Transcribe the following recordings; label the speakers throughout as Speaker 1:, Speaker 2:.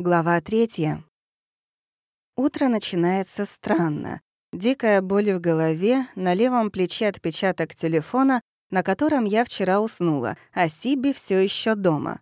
Speaker 1: Глава третья. Утро начинается странно. Дикая боль в голове, на левом плече отпечаток телефона, на котором я вчера уснула, а Сиби все еще дома.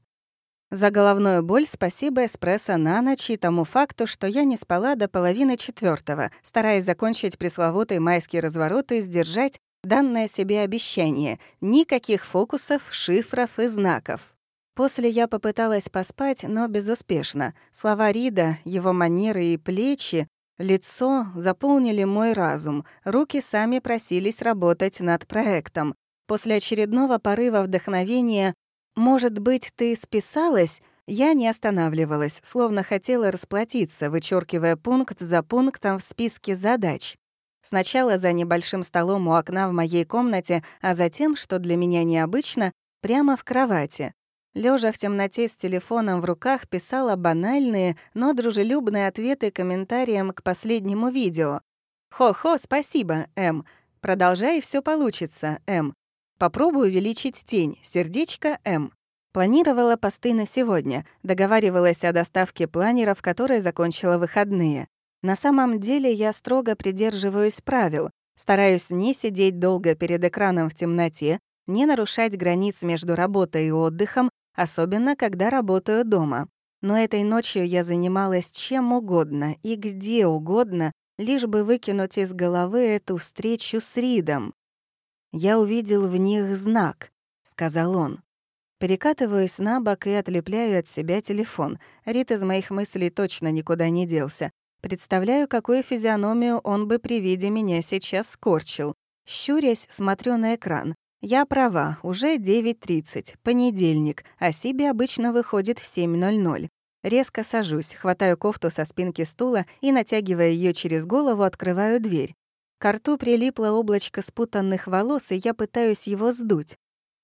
Speaker 1: За головную боль спасибо эспрессо на ночь и тому факту, что я не спала до половины четвертого, стараясь закончить пресловутый майский разворот и сдержать данное себе обещание — никаких фокусов, шифров и знаков. После я попыталась поспать, но безуспешно. Слова Рида, его манеры и плечи, лицо заполнили мой разум. Руки сами просились работать над проектом. После очередного порыва вдохновения «Может быть, ты списалась?» Я не останавливалась, словно хотела расплатиться, вычеркивая пункт за пунктом в списке задач. Сначала за небольшим столом у окна в моей комнате, а затем, что для меня необычно, прямо в кровати. Лежа в темноте с телефоном в руках, писала банальные, но дружелюбные ответы комментариям к последнему видео. «Хо-хо, спасибо, М. Продолжай, все получится, М. Попробую увеличить тень, сердечко, М. Планировала посты на сегодня, договаривалась о доставке планеров, которые закончила выходные. На самом деле я строго придерживаюсь правил, стараюсь не сидеть долго перед экраном в темноте, не нарушать границ между работой и отдыхом, особенно когда работаю дома. Но этой ночью я занималась чем угодно и где угодно, лишь бы выкинуть из головы эту встречу с Ридом. «Я увидел в них знак», — сказал он. Перекатываюсь на бок и отлепляю от себя телефон. Рид из моих мыслей точно никуда не делся. Представляю, какую физиономию он бы при виде меня сейчас скорчил. Щурясь, смотрю на экран. Я права, уже 9.30, понедельник, а Сиби обычно выходит в 7.00. Резко сажусь, хватаю кофту со спинки стула и, натягивая ее через голову, открываю дверь. К рту прилипло облачко спутанных волос, и я пытаюсь его сдуть.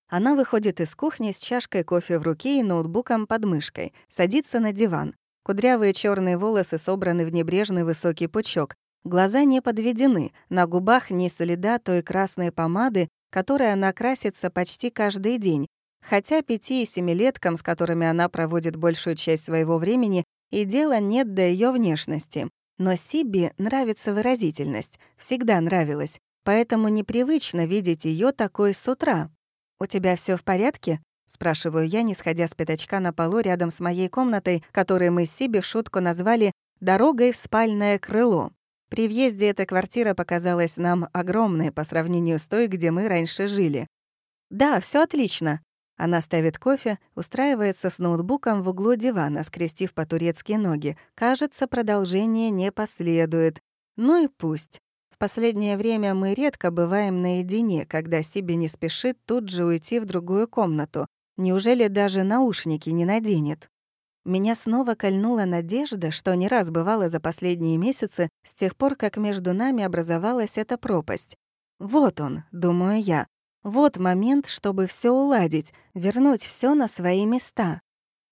Speaker 1: Она выходит из кухни с чашкой кофе в руке и ноутбуком под мышкой, садится на диван. Кудрявые черные волосы собраны в небрежный высокий пучок. Глаза не подведены, на губах ни следа той красной помады, которой она красится почти каждый день, хотя пяти- и семилеткам, с которыми она проводит большую часть своего времени, и дела нет до ее внешности. Но Сибби нравится выразительность, всегда нравилась, поэтому непривычно видеть ее такой с утра. «У тебя все в порядке?» — спрашиваю я, не сходя с пятачка на полу рядом с моей комнатой, которую мы с Сиби в шутку назвали «дорогой в спальное крыло». При въезде эта квартира показалась нам огромной по сравнению с той, где мы раньше жили. «Да, все отлично». Она ставит кофе, устраивается с ноутбуком в углу дивана, скрестив по-турецки ноги. Кажется, продолжение не последует. Ну и пусть. В последнее время мы редко бываем наедине, когда Сиби не спешит тут же уйти в другую комнату. Неужели даже наушники не наденет? Меня снова кольнула надежда, что не раз бывало за последние месяцы, с тех пор, как между нами образовалась эта пропасть. Вот он, думаю я. Вот момент, чтобы все уладить, вернуть все на свои места.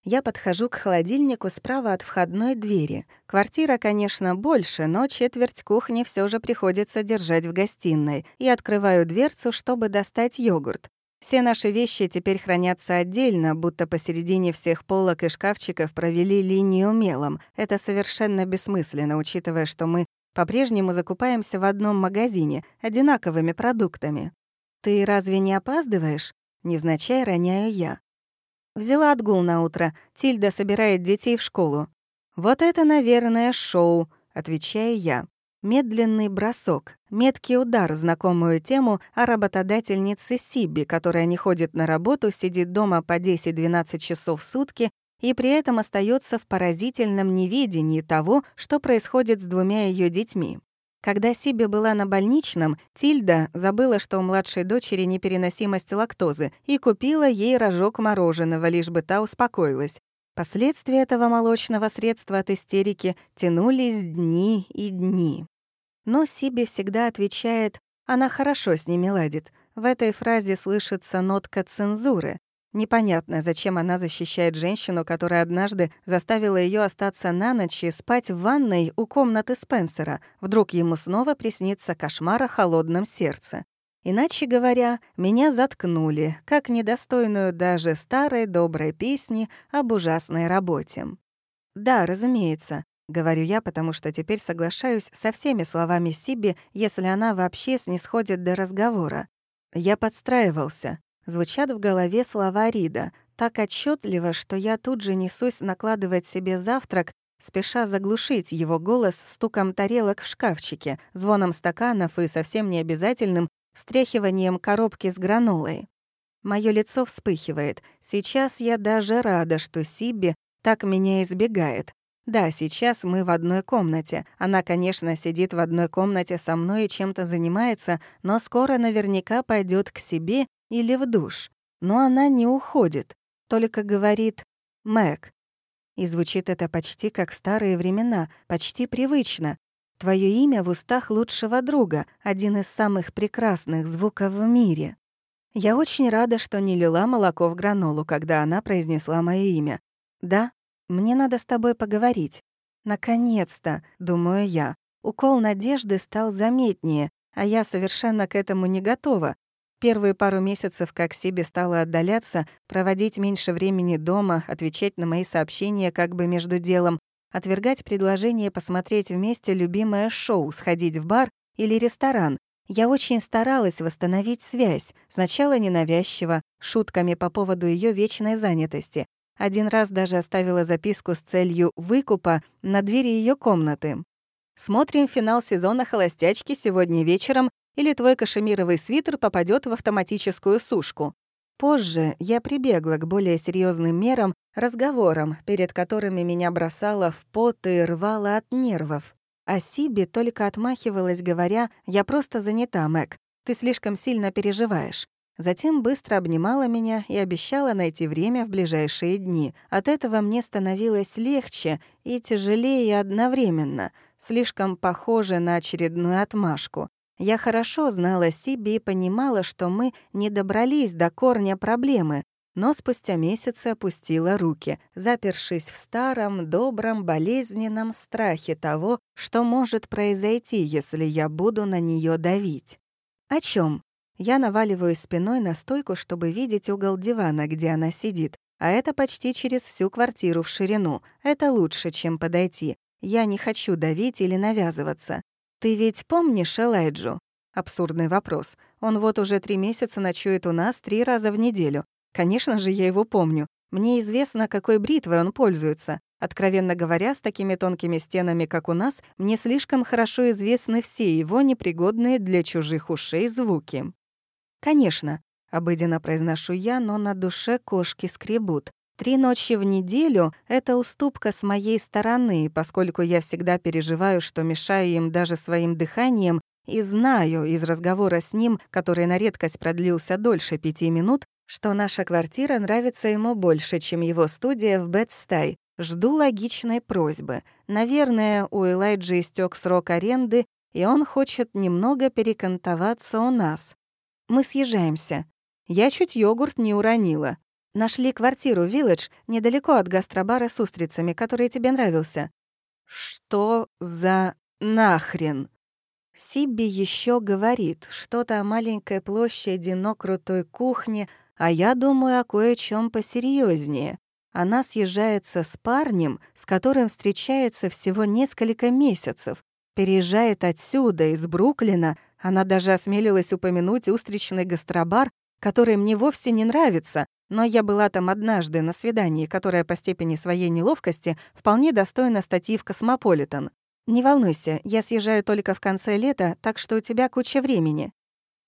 Speaker 1: Я подхожу к холодильнику справа от входной двери. Квартира, конечно, больше, но четверть кухни все же приходится держать в гостиной. И открываю дверцу, чтобы достать йогурт. Все наши вещи теперь хранятся отдельно, будто посередине всех полок и шкафчиков провели линию мелом. Это совершенно бессмысленно, учитывая, что мы по-прежнему закупаемся в одном магазине, одинаковыми продуктами. «Ты разве не опаздываешь?» Незначай роняю я. Взяла отгул на утро. Тильда собирает детей в школу. «Вот это, наверное, шоу», — отвечаю я. Медленный бросок, меткий удар, знакомую тему о работодательнице Сиби, которая не ходит на работу, сидит дома по 10-12 часов в сутки и при этом остается в поразительном неведении того, что происходит с двумя ее детьми. Когда Сиби была на больничном, Тильда забыла, что у младшей дочери непереносимость лактозы, и купила ей рожок мороженого, лишь бы та успокоилась. Последствия этого молочного средства от истерики тянулись дни и дни. Но Сиби всегда отвечает «она хорошо с ними ладит». В этой фразе слышится нотка цензуры. Непонятно, зачем она защищает женщину, которая однажды заставила ее остаться на ночь и спать в ванной у комнаты Спенсера. Вдруг ему снова приснится кошмар о холодном сердце. Иначе говоря, меня заткнули, как недостойную даже старой доброй песни об ужасной работе. «Да, разумеется», — говорю я, потому что теперь соглашаюсь со всеми словами Сиби, если она вообще снисходит до разговора. «Я подстраивался». Звучат в голове слова Рида, так отчетливо, что я тут же несусь накладывать себе завтрак, спеша заглушить его голос стуком тарелок в шкафчике, звоном стаканов и совсем необязательным встряхиванием коробки с гранолой. Моё лицо вспыхивает. Сейчас я даже рада, что Сибби так меня избегает. Да, сейчас мы в одной комнате. Она, конечно, сидит в одной комнате со мной и чем-то занимается, но скоро наверняка пойдет к себе или в душ. Но она не уходит, только говорит «Мэг». И звучит это почти как в старые времена, почти привычно. Твое имя в устах лучшего друга, один из самых прекрасных звуков в мире. Я очень рада, что не лила молоко в гранолу, когда она произнесла мое имя. Да, мне надо с тобой поговорить. Наконец-то, думаю я. Укол надежды стал заметнее, а я совершенно к этому не готова. Первые пару месяцев, как Сиби стала отдаляться, проводить меньше времени дома, отвечать на мои сообщения как бы между делом, отвергать предложение посмотреть вместе любимое шоу, сходить в бар или ресторан, я очень старалась восстановить связь, сначала ненавязчиво, шутками по поводу ее вечной занятости. Один раз даже оставила записку с целью выкупа на двери ее комнаты. «Смотрим финал сезона «Холостячки» сегодня вечером, или твой кашемировый свитер попадет в автоматическую сушку». Позже я прибегла к более серьезным мерам, разговорам, перед которыми меня бросало в пот и рвало от нервов. А Сиби только отмахивалась, говоря, «Я просто занята, Мэг, ты слишком сильно переживаешь». Затем быстро обнимала меня и обещала найти время в ближайшие дни. От этого мне становилось легче и тяжелее одновременно, слишком похоже на очередную отмашку. Я хорошо знала Сиби и понимала, что мы не добрались до корня проблемы, но спустя месяцы опустила руки, запершись в старом, добром, болезненном страхе того, что может произойти, если я буду на нее давить. О чем? Я наваливаю спиной на стойку, чтобы видеть угол дивана, где она сидит, а это почти через всю квартиру в ширину. Это лучше, чем подойти. Я не хочу давить или навязываться. Ты ведь помнишь Элайджу? Абсурдный вопрос. Он вот уже три месяца ночует у нас три раза в неделю. Конечно же, я его помню. Мне известно, какой бритвой он пользуется. Откровенно говоря, с такими тонкими стенами, как у нас, мне слишком хорошо известны все его непригодные для чужих ушей звуки. «Конечно», — обыденно произношу я, но на душе кошки скребут. Три ночи в неделю — это уступка с моей стороны, поскольку я всегда переживаю, что мешаю им даже своим дыханием, и знаю из разговора с ним, который на редкость продлился дольше пяти минут, что наша квартира нравится ему больше, чем его студия в Бетстай. Жду логичной просьбы. Наверное, у Элайджи истек срок аренды, и он хочет немного перекантоваться у нас. Мы съезжаемся. Я чуть йогурт не уронила. Нашли квартиру Вилледж недалеко от гастробара с устрицами, который тебе нравился. Что за нахрен? Сибби еще говорит что-то о маленькой площади, но крутой кухне, а я думаю о кое-чем посерьезнее. Она съезжается с парнем, с которым встречается всего несколько месяцев. Переезжает отсюда, из Бруклина. Она даже осмелилась упомянуть устричный гастробар, который мне вовсе не нравится, но я была там однажды на свидании, которое по степени своей неловкости вполне достойно статьи в «Космополитен». «Не волнуйся, я съезжаю только в конце лета, так что у тебя куча времени.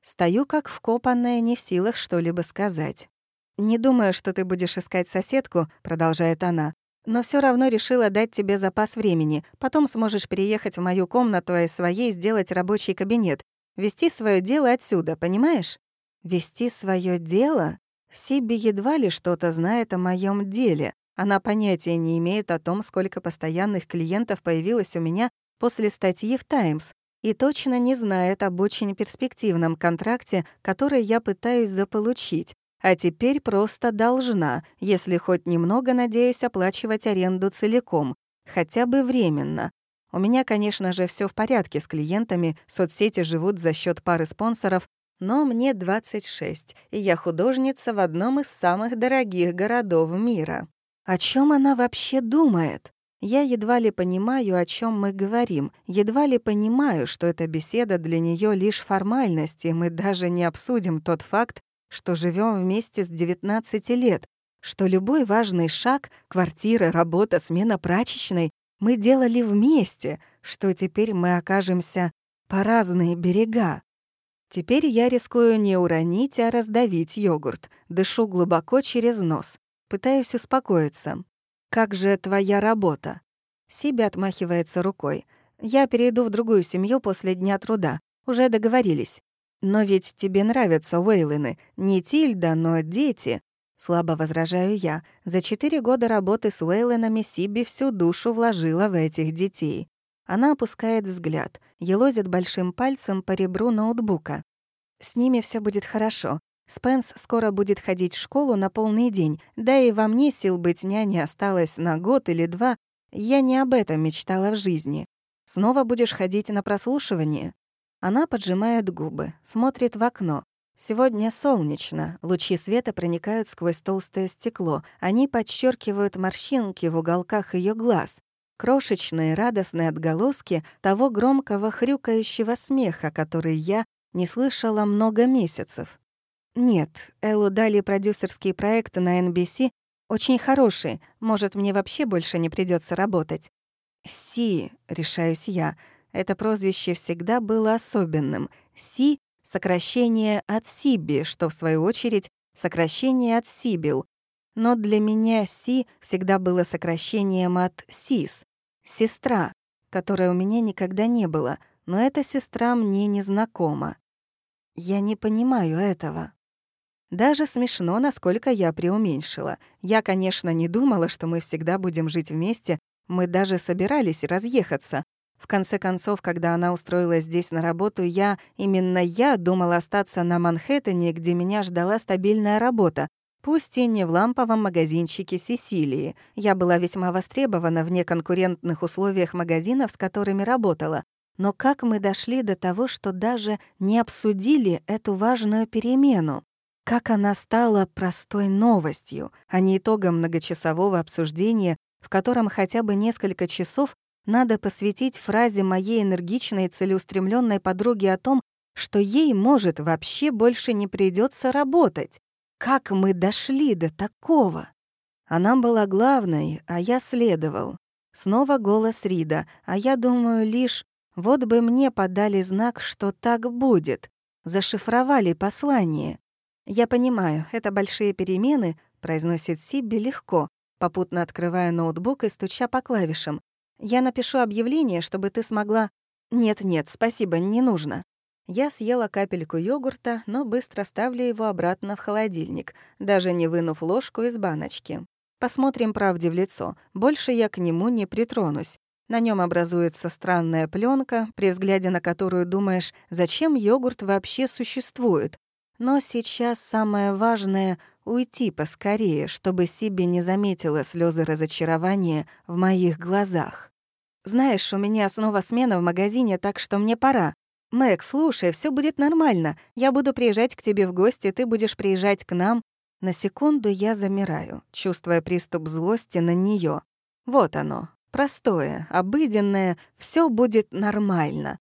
Speaker 1: Стою как вкопанная, не в силах что-либо сказать. «Не думаю, что ты будешь искать соседку», — продолжает она, «но все равно решила дать тебе запас времени. Потом сможешь переехать в мою комнату, а из своей сделать рабочий кабинет. Вести свое дело отсюда, понимаешь?» «Вести свое дело?» Сиби едва ли что-то знает о моем деле. Она понятия не имеет о том, сколько постоянных клиентов появилось у меня после статьи в «Таймс», и точно не знает об очень перспективном контракте, который я пытаюсь заполучить, а теперь просто должна, если хоть немного надеюсь оплачивать аренду целиком, хотя бы временно. У меня, конечно же, все в порядке с клиентами, соцсети живут за счет пары спонсоров, но мне 26, и я художница в одном из самых дорогих городов мира. О чем она вообще думает? Я едва ли понимаю, о чем мы говорим, едва ли понимаю, что эта беседа для нее лишь формальность, и мы даже не обсудим тот факт, что живем вместе с 19 лет, что любой важный шаг — квартира, работа, смена прачечной — мы делали вместе, что теперь мы окажемся по разные берега. Теперь я рискую не уронить, а раздавить йогурт, дышу глубоко через нос, пытаюсь успокоиться. «Как же твоя работа?» Сиби отмахивается рукой. «Я перейду в другую семью после дня труда. Уже договорились. Но ведь тебе нравятся Уэйлены. Не Тильда, но дети». Слабо возражаю я. За четыре года работы с Уэйленами Сиби всю душу вложила в этих детей. Она опускает взгляд, елозит большим пальцем по ребру ноутбука. «С ними все будет хорошо. Спенс скоро будет ходить в школу на полный день, да и во мне сил быть няней осталось на год или два. Я не об этом мечтала в жизни. Снова будешь ходить на прослушивание?» Она поджимает губы, смотрит в окно. Сегодня солнечно, лучи света проникают сквозь толстое стекло. Они подчеркивают морщинки в уголках ее глаз. Крошечные радостные отголоски того громкого хрюкающего смеха, который я не слышала много месяцев. Нет, Эллу дали продюсерские проекты на NBC, очень хорошие, может, мне вообще больше не придется работать. Си, решаюсь я, это прозвище всегда было особенным. Си — сокращение от Сиби, что, в свою очередь, сокращение от Сибил. Но для меня Си всегда было сокращением от Сис — сестра, которой у меня никогда не было, но эта сестра мне не знакома. Я не понимаю этого. Даже смешно, насколько я преуменьшила. Я, конечно, не думала, что мы всегда будем жить вместе, мы даже собирались разъехаться. В конце концов, когда она устроилась здесь на работу, я, именно я, думала остаться на Манхэттене, где меня ждала стабильная работа, пусть и не в ламповом магазинчике Сесилии. Я была весьма востребована в неконкурентных условиях магазинов, с которыми работала. Но как мы дошли до того, что даже не обсудили эту важную перемену? Как она стала простой новостью, а не итогом многочасового обсуждения, в котором хотя бы несколько часов надо посвятить фразе моей энергичной и целеустремленной подруги о том, что ей, может, вообще больше не придется работать. Как мы дошли до такого? Она была главной, а я следовал. Снова голос Рида, а я думаю лишь, вот бы мне подали знак, что так будет. Зашифровали послание. «Я понимаю, это большие перемены», — произносит Сибби легко, попутно открывая ноутбук и стуча по клавишам. «Я напишу объявление, чтобы ты смогла...» «Нет-нет, спасибо, не нужно». Я съела капельку йогурта, но быстро ставлю его обратно в холодильник, даже не вынув ложку из баночки. Посмотрим правде в лицо. Больше я к нему не притронусь. На нем образуется странная пленка, при взгляде на которую думаешь, зачем йогурт вообще существует. Но сейчас самое важное — уйти поскорее, чтобы Сиби не заметила слезы разочарования в моих глазах. «Знаешь, у меня снова смена в магазине, так что мне пора. Мэг, слушай, все будет нормально. Я буду приезжать к тебе в гости, ты будешь приезжать к нам». На секунду я замираю, чувствуя приступ злости на нее. Вот оно, простое, обыденное, все будет нормально.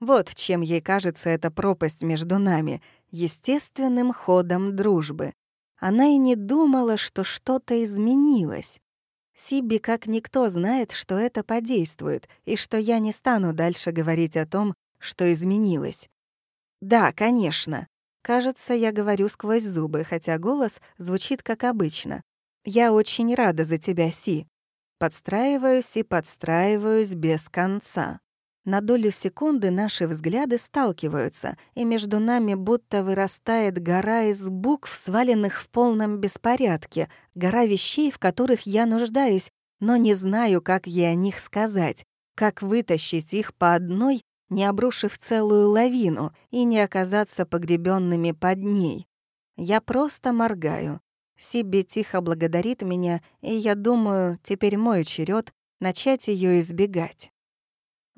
Speaker 1: Вот чем ей кажется эта пропасть между нами, естественным ходом дружбы. Она и не думала, что что-то изменилось. Сиби как никто знает, что это подействует, и что я не стану дальше говорить о том, что изменилось. Да, конечно. Кажется, я говорю сквозь зубы, хотя голос звучит как обычно. Я очень рада за тебя, Си. Подстраиваюсь и подстраиваюсь без конца. На долю секунды наши взгляды сталкиваются, и между нами будто вырастает гора из букв, сваленных в полном беспорядке, гора вещей, в которых я нуждаюсь, но не знаю, как ей о них сказать, как вытащить их по одной, не обрушив целую лавину и не оказаться погребенными под ней. Я просто моргаю. Сиби тихо благодарит меня, и я думаю, теперь мой черед начать ее избегать.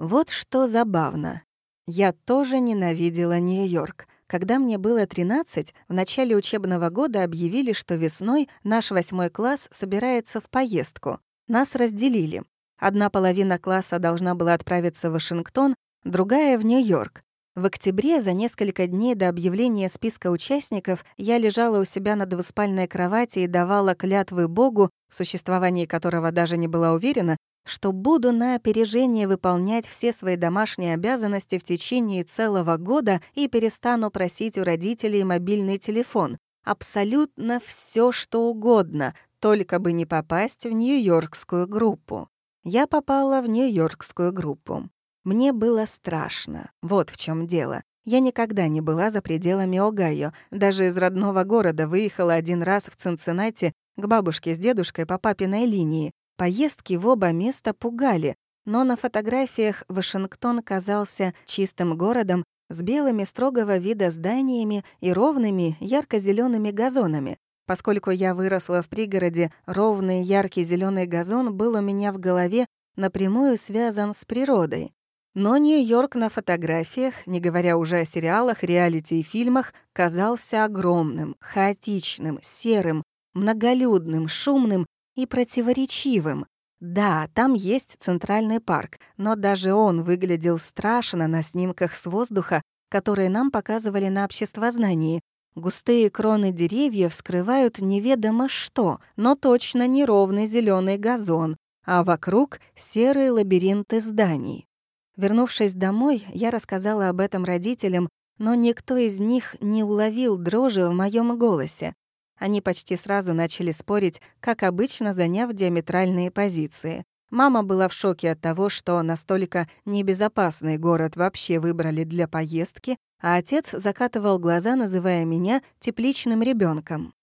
Speaker 1: Вот что забавно. Я тоже ненавидела Нью-Йорк. Когда мне было 13, в начале учебного года объявили, что весной наш восьмой класс собирается в поездку. Нас разделили. Одна половина класса должна была отправиться в Вашингтон, другая — в Нью-Йорк. В октябре, за несколько дней до объявления списка участников, я лежала у себя на двуспальной кровати и давала клятвы Богу, в которого даже не была уверена, что буду на опережение выполнять все свои домашние обязанности в течение целого года и перестану просить у родителей мобильный телефон. Абсолютно все, что угодно, только бы не попасть в Нью-Йоркскую группу. Я попала в Нью-Йоркскую группу. Мне было страшно. Вот в чем дело. Я никогда не была за пределами Огайо. Даже из родного города выехала один раз в Цинциннати к бабушке с дедушкой по папиной линии. Поездки в оба места пугали, но на фотографиях Вашингтон казался чистым городом с белыми строгого вида зданиями и ровными ярко зелеными газонами. Поскольку я выросла в пригороде, ровный яркий зеленый газон был у меня в голове напрямую связан с природой. Но Нью-Йорк на фотографиях, не говоря уже о сериалах, реалити и фильмах, казался огромным, хаотичным, серым, многолюдным, шумным и противоречивым. Да, там есть центральный парк, но даже он выглядел страшно на снимках с воздуха, которые нам показывали на обществознании. Густые кроны деревьев скрывают неведомо что, но точно не ровный зеленый газон, а вокруг серые лабиринты зданий. Вернувшись домой, я рассказала об этом родителям, но никто из них не уловил дрожи в моем голосе. Они почти сразу начали спорить, как обычно, заняв диаметральные позиции. Мама была в шоке от того, что настолько небезопасный город вообще выбрали для поездки, а отец закатывал глаза, называя меня тепличным ребенком.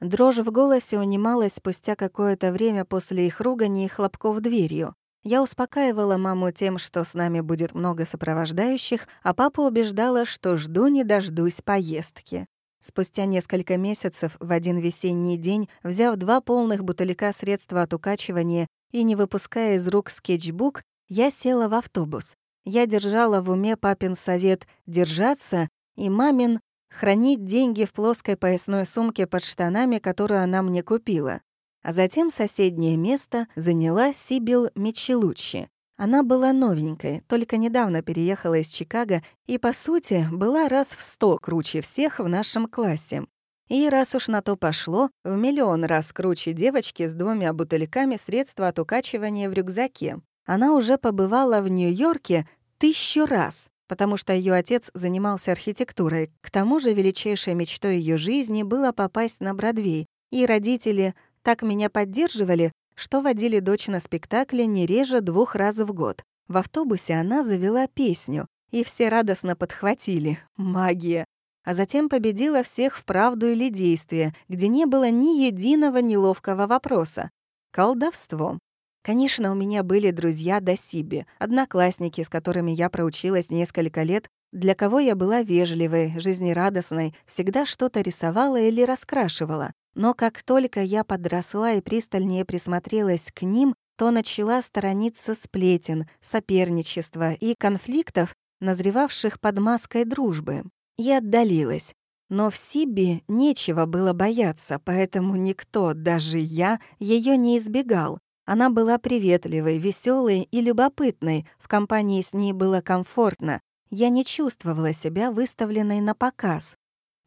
Speaker 1: Дрожь в голосе унималась спустя какое-то время после их ругани и хлопков дверью. Я успокаивала маму тем, что с нами будет много сопровождающих, а папа убеждала, что жду не дождусь поездки. Спустя несколько месяцев, в один весенний день, взяв два полных бутылька средства от укачивания и не выпуская из рук скетчбук, я села в автобус. Я держала в уме папин совет «держаться» и мамин «хранить деньги в плоской поясной сумке под штанами, которую она мне купила». А затем соседнее место заняла Сибил Мичелуччи. Она была новенькой, только недавно переехала из Чикаго и, по сути, была раз в сто круче всех в нашем классе. И раз уж на то пошло, в миллион раз круче девочки с двумя бутыльками средства от укачивания в рюкзаке. Она уже побывала в Нью-Йорке тысячу раз, потому что ее отец занимался архитектурой. К тому же величайшей мечтой ее жизни было попасть на Бродвей, и родители так меня поддерживали, что водили дочь на спектакли не реже двух раз в год. В автобусе она завела песню, и все радостно подхватили. Магия. А затем победила всех в правду или действие, где не было ни единого неловкого вопроса. Колдовство. Конечно, у меня были друзья до Сиби, одноклассники, с которыми я проучилась несколько лет, для кого я была вежливой, жизнерадостной, всегда что-то рисовала или раскрашивала. Но как только я подросла и пристальнее присмотрелась к ним, то начала сторониться сплетен, соперничества и конфликтов, назревавших под маской дружбы. И отдалилась. Но в Сибе нечего было бояться, поэтому никто, даже я, ее не избегал. Она была приветливой, веселой и любопытной, в компании с ней было комфортно. Я не чувствовала себя выставленной на показ.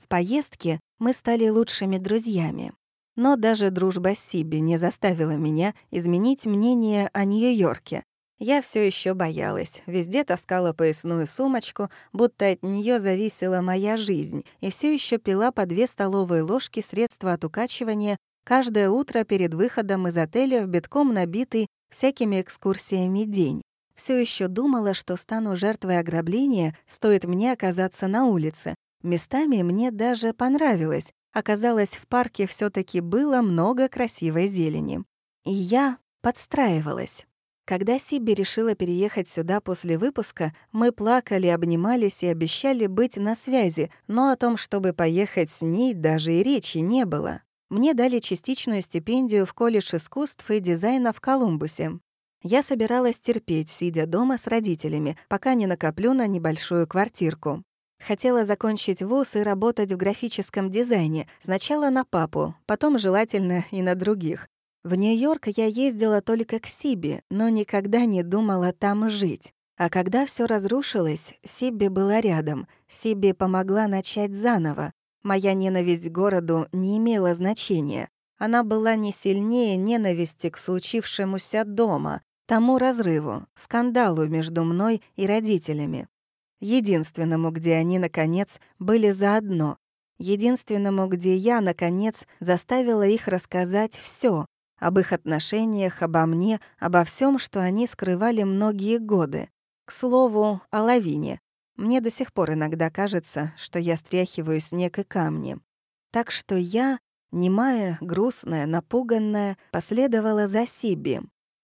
Speaker 1: Поездке мы стали лучшими друзьями. Но даже дружба с Сиби не заставила меня изменить мнение о Нью-Йорке. Я все еще боялась, везде таскала поясную сумочку, будто от нее зависела моя жизнь, и все еще пила по две столовые ложки средства от укачивания каждое утро перед выходом из отеля в битком набитый всякими экскурсиями день. Все еще думала, что стану жертвой ограбления, стоит мне оказаться на улице, Местами мне даже понравилось. Оказалось, в парке все таки было много красивой зелени. И я подстраивалась. Когда Сиби решила переехать сюда после выпуска, мы плакали, обнимались и обещали быть на связи, но о том, чтобы поехать с ней, даже и речи не было. Мне дали частичную стипендию в колледж искусств и дизайна в Колумбусе. Я собиралась терпеть, сидя дома с родителями, пока не накоплю на небольшую квартирку. Хотела закончить вуз и работать в графическом дизайне, сначала на папу, потом желательно и на других. В Нью-Йорк я ездила только к Сибе, но никогда не думала там жить. А когда все разрушилось, Сибби была рядом. Сибби помогла начать заново. Моя ненависть к городу не имела значения. Она была не сильнее ненависти к случившемуся дома, тому разрыву, скандалу между мной и родителями. Единственному, где они, наконец, были заодно. Единственному, где я, наконец, заставила их рассказать все об их отношениях, обо мне, обо всем, что они скрывали многие годы. К слову, о лавине. Мне до сих пор иногда кажется, что я стряхиваю снег и камни. Так что я, немая, грустная, напуганная, последовала за Сиби.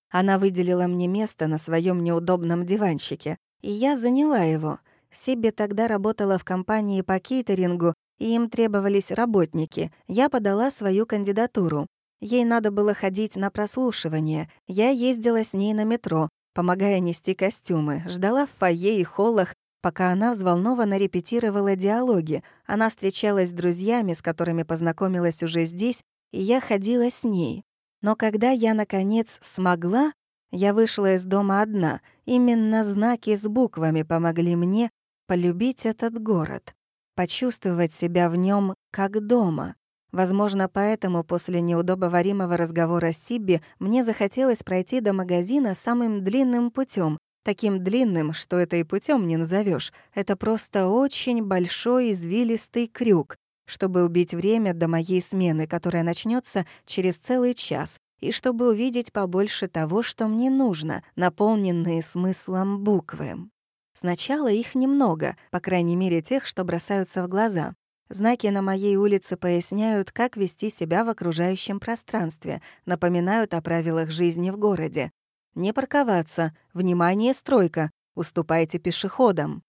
Speaker 1: Она выделила мне место на своем неудобном диванчике, и я заняла его. Сиби тогда работала в компании по кейтерингу, и им требовались работники. Я подала свою кандидатуру. Ей надо было ходить на прослушивание. Я ездила с ней на метро, помогая нести костюмы, ждала в фойе и холлах, Пока она взволнованно репетировала диалоги, она встречалась с друзьями, с которыми познакомилась уже здесь, и я ходила с ней. Но когда я, наконец, смогла, я вышла из дома одна. Именно знаки с буквами помогли мне полюбить этот город, почувствовать себя в нем как дома. Возможно, поэтому после неудобоваримого разговора с Сибби мне захотелось пройти до магазина самым длинным путем, Таким длинным, что это и путем не назовешь. Это просто очень большой извилистый крюк, чтобы убить время до моей смены, которая начнется через целый час, и чтобы увидеть побольше того, что мне нужно, наполненные смыслом буквы. Сначала их немного, по крайней мере тех, что бросаются в глаза. Знаки на моей улице поясняют, как вести себя в окружающем пространстве, напоминают о правилах жизни в городе. Не парковаться. Внимание, стройка. Уступайте пешеходам.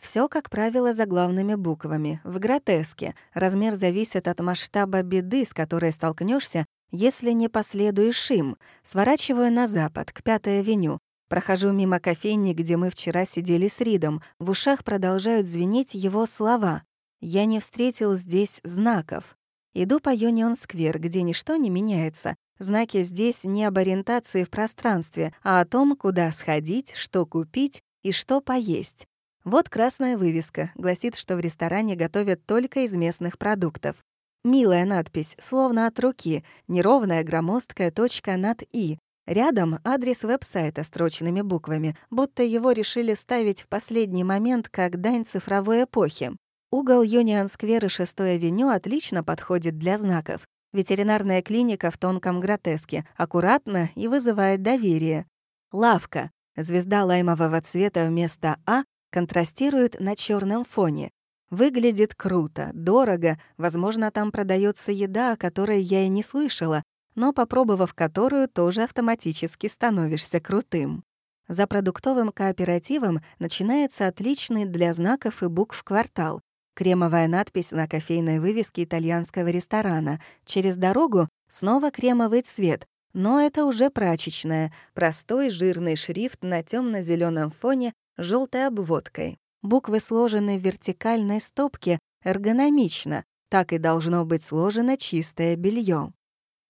Speaker 1: Все, как правило, заглавными буквами, в гротеске. Размер зависит от масштаба беды, с которой столкнешься, если не последуешь им. Сворачиваю на запад, к Пятой авеню. Прохожу мимо кофейни, где мы вчера сидели с Ридом. В ушах продолжают звенеть его слова. Я не встретил здесь знаков. Иду по Юнион-сквер, где ничто не меняется. Знаки здесь не об ориентации в пространстве, а о том, куда сходить, что купить и что поесть. Вот красная вывеска, гласит, что в ресторане готовят только из местных продуктов. Милая надпись, словно от руки, неровная громоздкая точка над «и». Рядом адрес веб-сайта строчными буквами, будто его решили ставить в последний момент как дань цифровой эпохи. Угол Юнион-сквер и 6 авеню отлично подходит для знаков. Ветеринарная клиника в тонком гротеске, аккуратно и вызывает доверие. Лавка. Звезда лаймового цвета вместо «А» контрастирует на черном фоне. Выглядит круто, дорого, возможно, там продается еда, о которой я и не слышала, но попробовав которую, тоже автоматически становишься крутым. За продуктовым кооперативом начинается отличный для знаков и букв квартал. Кремовая надпись на кофейной вывеске итальянского ресторана. Через дорогу снова кремовый цвет, но это уже прачечная, простой жирный шрифт на темно зеленом фоне желтой обводкой. Буквы сложены в вертикальной стопке эргономично, так и должно быть сложено чистое белье.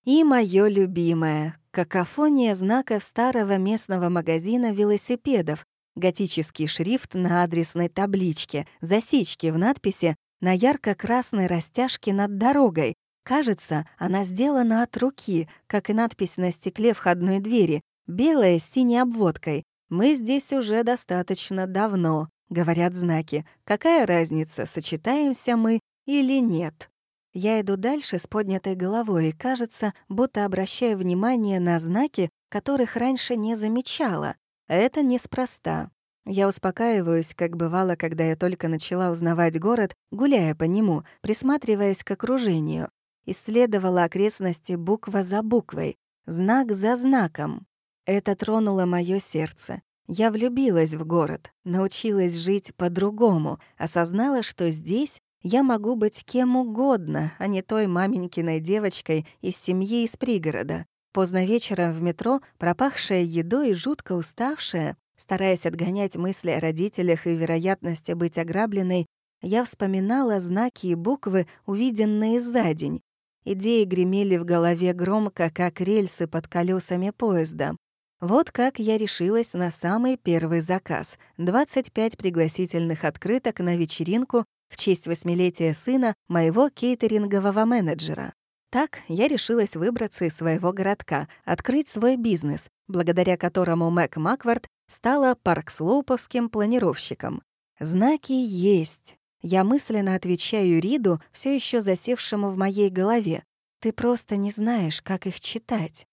Speaker 1: И мое любимое — какофония знаков старого местного магазина велосипедов, готический шрифт на адресной табличке, засечки в надписи на ярко-красной растяжке над дорогой. Кажется, она сделана от руки, как и надпись на стекле входной двери, белая с синей обводкой. «Мы здесь уже достаточно давно», — говорят знаки. «Какая разница, сочетаемся мы или нет?» Я иду дальше с поднятой головой и кажется, будто обращаю внимание на знаки, которых раньше не замечала. Это неспроста. Я успокаиваюсь, как бывало, когда я только начала узнавать город, гуляя по нему, присматриваясь к окружению. Исследовала окрестности буква за буквой, знак за знаком. Это тронуло моё сердце. Я влюбилась в город, научилась жить по-другому, осознала, что здесь я могу быть кем угодно, а не той маменькиной девочкой из семьи из пригорода. Поздно вечером в метро, пропахшая едой и жутко уставшая, стараясь отгонять мысли о родителях и вероятности быть ограбленной, я вспоминала знаки и буквы, увиденные за день. Идеи гремели в голове громко, как рельсы под колесами поезда. Вот как я решилась на самый первый заказ — 25 пригласительных открыток на вечеринку в честь восьмилетия сына моего кейтерингового менеджера. Так я решилась выбраться из своего городка, открыть свой бизнес, благодаря которому Мэг Маквард стала паркслоуповским планировщиком. Знаки есть. Я мысленно отвечаю Риду, все еще засевшему в моей голове. Ты просто не знаешь, как их читать.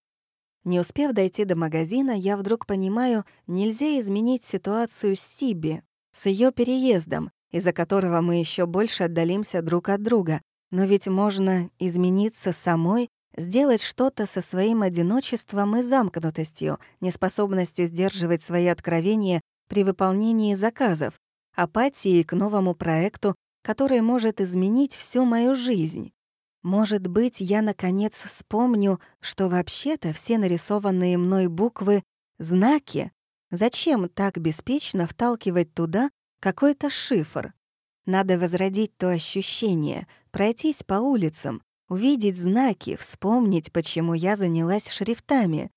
Speaker 1: Не успев дойти до магазина, я вдруг понимаю, нельзя изменить ситуацию с Сиби, с ее переездом, из-за которого мы еще больше отдалимся друг от друга. Но ведь можно измениться самой, сделать что-то со своим одиночеством и замкнутостью, неспособностью сдерживать свои откровения при выполнении заказов, апатией к новому проекту, который может изменить всю мою жизнь. Может быть, я наконец вспомню, что вообще-то все нарисованные мной буквы — знаки. Зачем так беспечно вталкивать туда какой-то шифр? Надо возродить то ощущение, пройтись по улицам, увидеть знаки, вспомнить, почему я занялась шрифтами,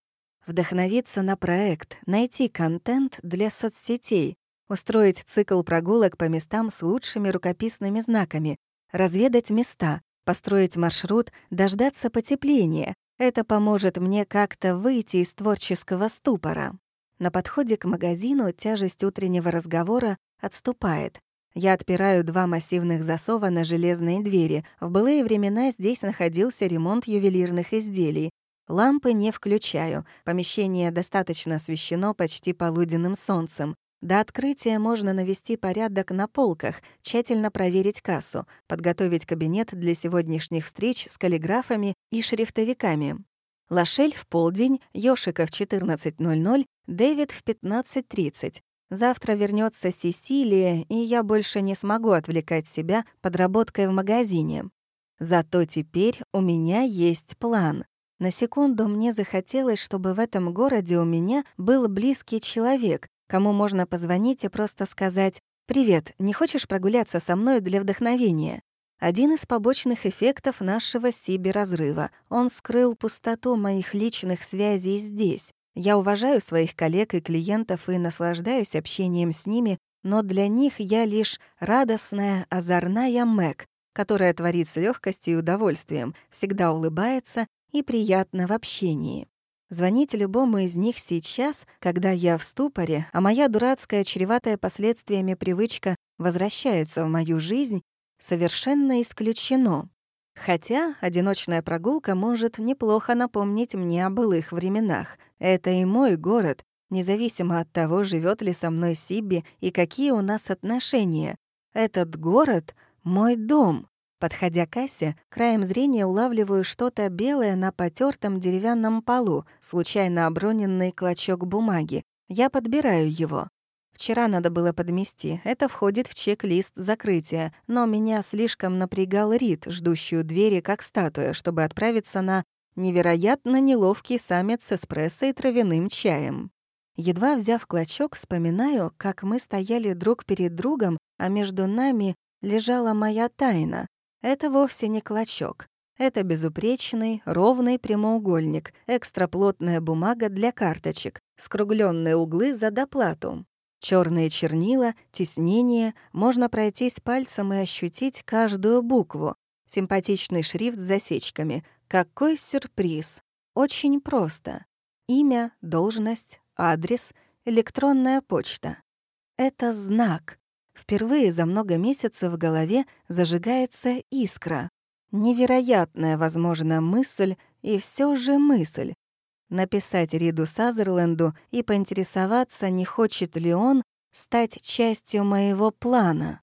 Speaker 1: вдохновиться на проект, найти контент для соцсетей, устроить цикл прогулок по местам с лучшими рукописными знаками, разведать места, построить маршрут, дождаться потепления. Это поможет мне как-то выйти из творческого ступора. На подходе к магазину тяжесть утреннего разговора отступает. Я отпираю два массивных засова на железные двери. В былые времена здесь находился ремонт ювелирных изделий. Лампы не включаю. Помещение достаточно освещено почти полуденным солнцем. До открытия можно навести порядок на полках, тщательно проверить кассу, подготовить кабинет для сегодняшних встреч с каллиграфами и шрифтовиками. Лошель в полдень, Ёшика в 14.00, Дэвид в 15.30. Завтра вернется Сесилия, и я больше не смогу отвлекать себя подработкой в магазине. Зато теперь у меня есть план. На секунду мне захотелось, чтобы в этом городе у меня был близкий человек, кому можно позвонить и просто сказать «Привет, не хочешь прогуляться со мной для вдохновения?» Один из побочных эффектов нашего Сиби-разрыва. Он скрыл пустоту моих личных связей здесь. Я уважаю своих коллег и клиентов и наслаждаюсь общением с ними, но для них я лишь радостная, озорная Мэг, которая творит с легкостью и удовольствием, всегда улыбается и приятно в общении. Звонить любому из них сейчас, когда я в ступоре, а моя дурацкая, чреватая последствиями привычка возвращается в мою жизнь, совершенно исключено. Хотя одиночная прогулка может неплохо напомнить мне о былых временах. Это и мой город, независимо от того, живет ли со мной Сиби и какие у нас отношения. Этот город — мой дом. Подходя к кассе, краем зрения улавливаю что-то белое на потертом деревянном полу, случайно оброненный клочок бумаги. Я подбираю его. Вчера надо было подмести. Это входит в чек-лист закрытия, но меня слишком напрягал Рид, ждущую двери как статуя, чтобы отправиться на невероятно неловкий саммит с эспрессо и травяным чаем. Едва взяв клочок, вспоминаю, как мы стояли друг перед другом, а между нами лежала моя тайна. Это вовсе не клочок. Это безупречный, ровный прямоугольник, экстраплотная бумага для карточек, скругленные углы за доплату. Черные чернила, тиснение, можно пройтись пальцем и ощутить каждую букву. Симпатичный шрифт с засечками. Какой сюрприз! Очень просто. Имя, должность, адрес, электронная почта. Это знак. Впервые за много месяцев в голове зажигается искра. Невероятная, возможно, мысль, и все же мысль. Написать Риду Сазерленду и поинтересоваться, не хочет ли он стать частью моего плана.